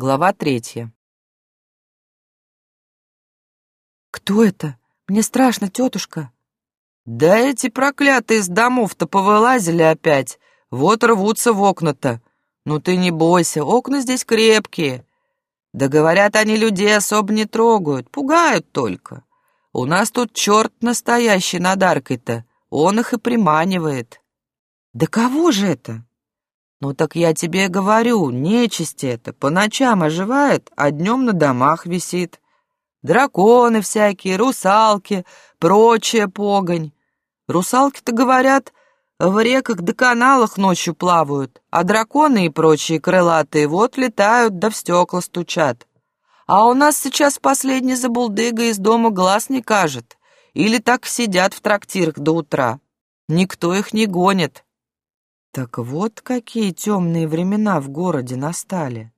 Глава третья. «Кто это? Мне страшно, тетушка!» «Да эти проклятые с домов-то повылазили опять, вот рвутся в окна-то. Ну ты не бойся, окна здесь крепкие. Да говорят, они людей особо не трогают, пугают только. У нас тут черт настоящий над аркой-то, он их и приманивает». «Да кого же это?» «Ну так я тебе говорю, нечисть это, по ночам оживает, а днем на домах висит. Драконы всякие, русалки, прочая погонь. Русалки-то, говорят, в реках да каналах ночью плавают, а драконы и прочие крылатые вот летают да в стекла стучат. А у нас сейчас последний забулдыга из дома глаз не кажет, или так сидят в трактирах до утра. Никто их не гонит». Так вот какие темные времена в городе настали.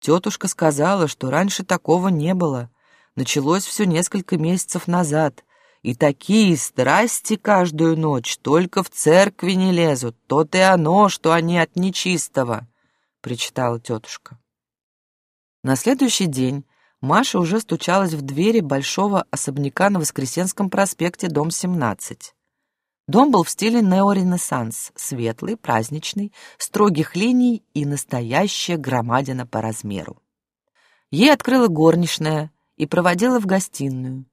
Тетушка сказала, что раньше такого не было. Началось все несколько месяцев назад. И такие страсти каждую ночь только в церкви не лезут. То-то и оно, что они от нечистого, — причитала тетушка. На следующий день Маша уже стучалась в двери большого особняка на Воскресенском проспекте, дом 17. Дом был в стиле неоренессанс, светлый, праздничный, строгих линий и настоящая громадина по размеру. Ей открыла горничная и проводила в гостиную.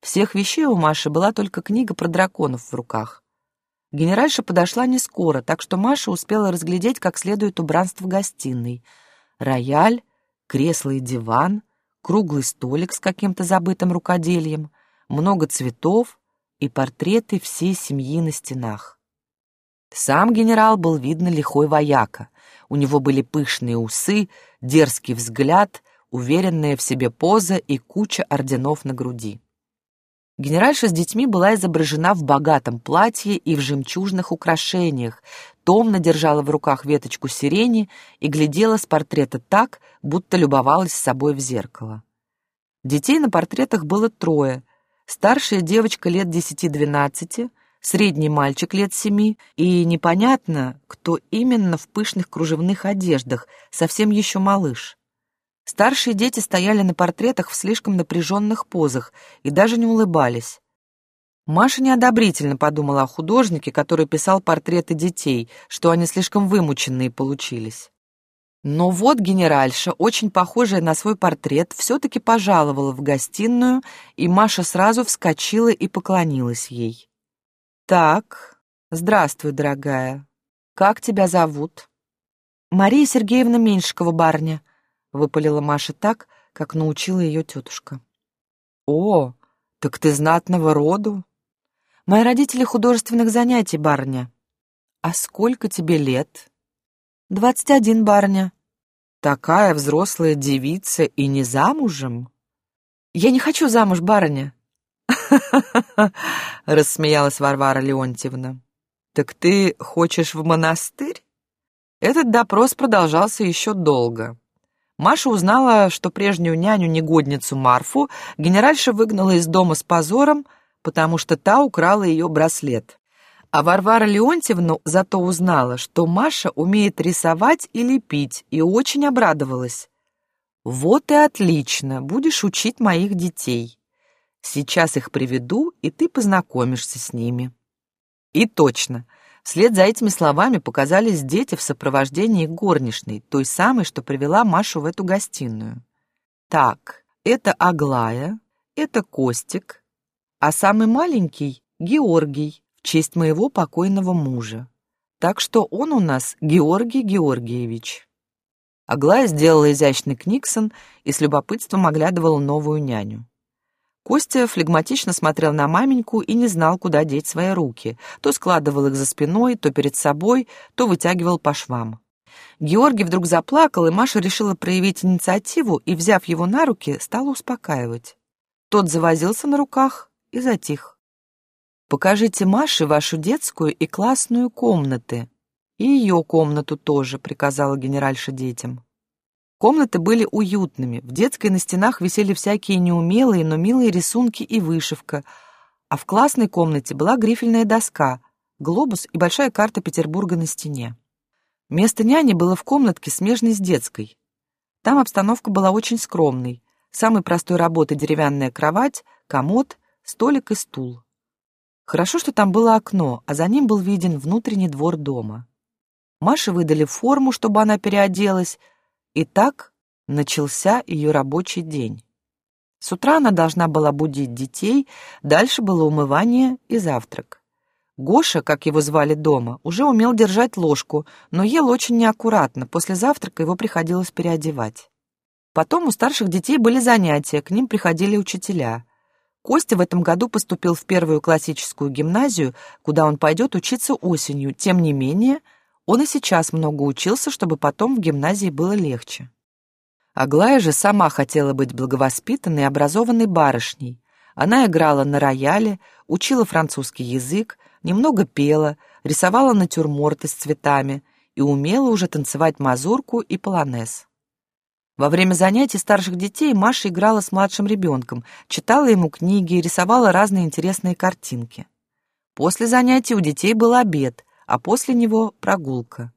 Всех вещей у Маши была только книга про драконов в руках. Генеральша подошла не скоро, так что Маша успела разглядеть как следует убранство гостиной. Рояль, кресло и диван, круглый столик с каким-то забытым рукоделием, много цветов, и портреты всей семьи на стенах. Сам генерал был видно лихой вояка. У него были пышные усы, дерзкий взгляд, уверенная в себе поза и куча орденов на груди. Генеральша с детьми была изображена в богатом платье и в жемчужных украшениях, томно держала в руках веточку сирени и глядела с портрета так, будто любовалась собой в зеркало. Детей на портретах было трое, старшая девочка лет 10-12, средний мальчик лет 7, и непонятно, кто именно в пышных кружевных одеждах, совсем еще малыш. Старшие дети стояли на портретах в слишком напряженных позах и даже не улыбались. Маша неодобрительно подумала о художнике, который писал портреты детей, что они слишком вымученные получились. Но вот генеральша, очень похожая на свой портрет, все-таки пожаловала в гостиную, и Маша сразу вскочила и поклонилась ей. «Так, здравствуй, дорогая. Как тебя зовут?» «Мария Сергеевна Меньшикова, барня», — выпалила Маша так, как научила ее тетушка. «О, так ты знатного роду?» «Мои родители художественных занятий, барня». «А сколько тебе лет?» «Двадцать один, барня». «Такая взрослая девица и не замужем?» «Я не хочу замуж, барыня». рассмеялась Варвара Леонтьевна. «Так ты хочешь в монастырь?» Этот допрос продолжался еще долго. Маша узнала, что прежнюю няню-негодницу Марфу генеральша выгнала из дома с позором, потому что та украла ее браслет. А Варвара Леонтьевна зато узнала, что Маша умеет рисовать и лепить, и очень обрадовалась. «Вот и отлично, будешь учить моих детей. Сейчас их приведу, и ты познакомишься с ними». И точно, вслед за этими словами показались дети в сопровождении горничной, той самой, что привела Машу в эту гостиную. Так, это Аглая, это Костик, а самый маленький — Георгий, честь моего покойного мужа. Так что он у нас Георгий Георгиевич». Аглая сделала изящный книксон и с любопытством оглядывала новую няню. Костя флегматично смотрел на маменьку и не знал, куда деть свои руки. То складывал их за спиной, то перед собой, то вытягивал по швам. Георгий вдруг заплакал, и Маша решила проявить инициативу и, взяв его на руки, стала успокаивать. Тот завозился на руках и затих. Покажите Маше вашу детскую и классную комнаты. И ее комнату тоже, приказала генеральша детям. Комнаты были уютными. В детской на стенах висели всякие неумелые, но милые рисунки и вышивка. А в классной комнате была грифельная доска, глобус и большая карта Петербурга на стене. Место няни было в комнатке, смежной с детской. Там обстановка была очень скромной. Самой простой работы деревянная кровать, комод, столик и стул. Хорошо, что там было окно, а за ним был виден внутренний двор дома. Маше выдали форму, чтобы она переоделась, и так начался ее рабочий день. С утра она должна была будить детей, дальше было умывание и завтрак. Гоша, как его звали дома, уже умел держать ложку, но ел очень неаккуратно, после завтрака его приходилось переодевать. Потом у старших детей были занятия, к ним приходили учителя. Костя в этом году поступил в первую классическую гимназию, куда он пойдет учиться осенью, тем не менее, он и сейчас много учился, чтобы потом в гимназии было легче. Аглая же сама хотела быть благовоспитанной образованной барышней. Она играла на рояле, учила французский язык, немного пела, рисовала натюрморты с цветами и умела уже танцевать мазурку и полонез. Во время занятий старших детей Маша играла с младшим ребенком, читала ему книги и рисовала разные интересные картинки. После занятий у детей был обед, а после него прогулка.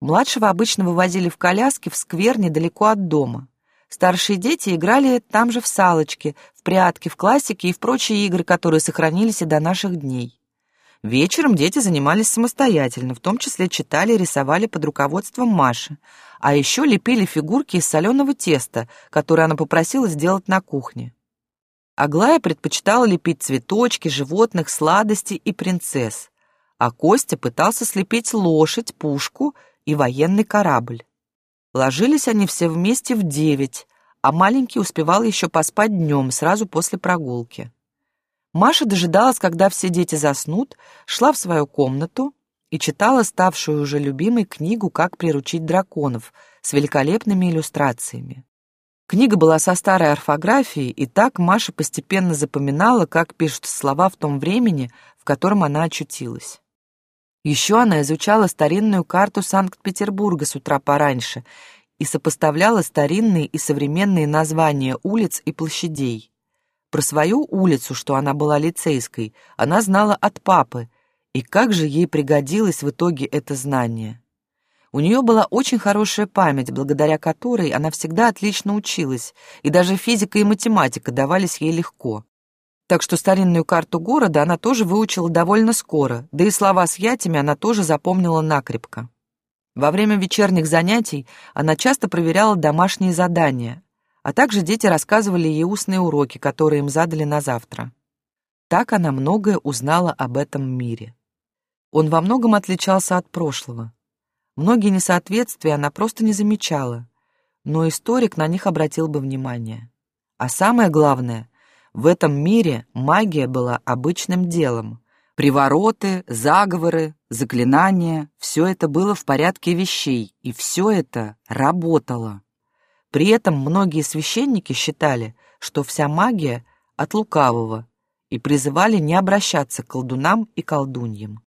Младшего обычно вывозили в коляске в сквер недалеко от дома. Старшие дети играли там же в салочки, в прятки, в классики и в прочие игры, которые сохранились и до наших дней. Вечером дети занимались самостоятельно, в том числе читали и рисовали под руководством Маши, а еще лепили фигурки из соленого теста, которое она попросила сделать на кухне. Аглая предпочитала лепить цветочки, животных, сладости и принцесс, а Костя пытался слепить лошадь, пушку и военный корабль. Ложились они все вместе в девять, а маленький успевал еще поспать днем, сразу после прогулки. Маша дожидалась, когда все дети заснут, шла в свою комнату и читала ставшую уже любимой книгу «Как приручить драконов» с великолепными иллюстрациями. Книга была со старой орфографией, и так Маша постепенно запоминала, как пишут слова в том времени, в котором она очутилась. Еще она изучала старинную карту Санкт-Петербурга с утра пораньше и сопоставляла старинные и современные названия улиц и площадей. Про свою улицу, что она была лицейской, она знала от папы, и как же ей пригодилось в итоге это знание. У нее была очень хорошая память, благодаря которой она всегда отлично училась, и даже физика и математика давались ей легко так что старинную карту города она тоже выучила довольно скоро, да и слова с ятями она тоже запомнила накрепко. Во время вечерних занятий она часто проверяла домашние задания, а также дети рассказывали ей устные уроки, которые им задали на завтра. Так она многое узнала об этом мире. Он во многом отличался от прошлого. Многие несоответствия она просто не замечала, но историк на них обратил бы внимание. А самое главное, в этом мире магия была обычным делом. Привороты, заговоры, заклинания — все это было в порядке вещей, и все это работало. При этом многие священники считали, что вся магия от лукавого, и призывали не обращаться к колдунам и колдуньям.